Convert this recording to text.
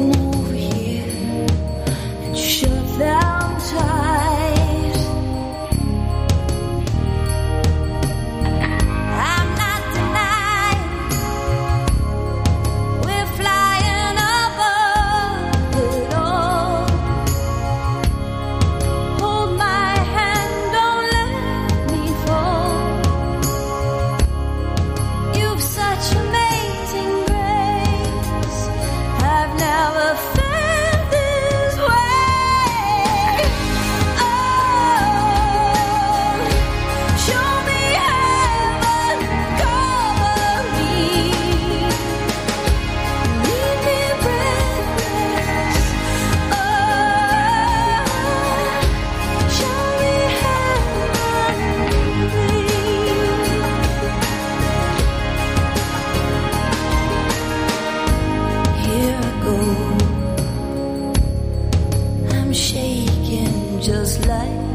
cool. side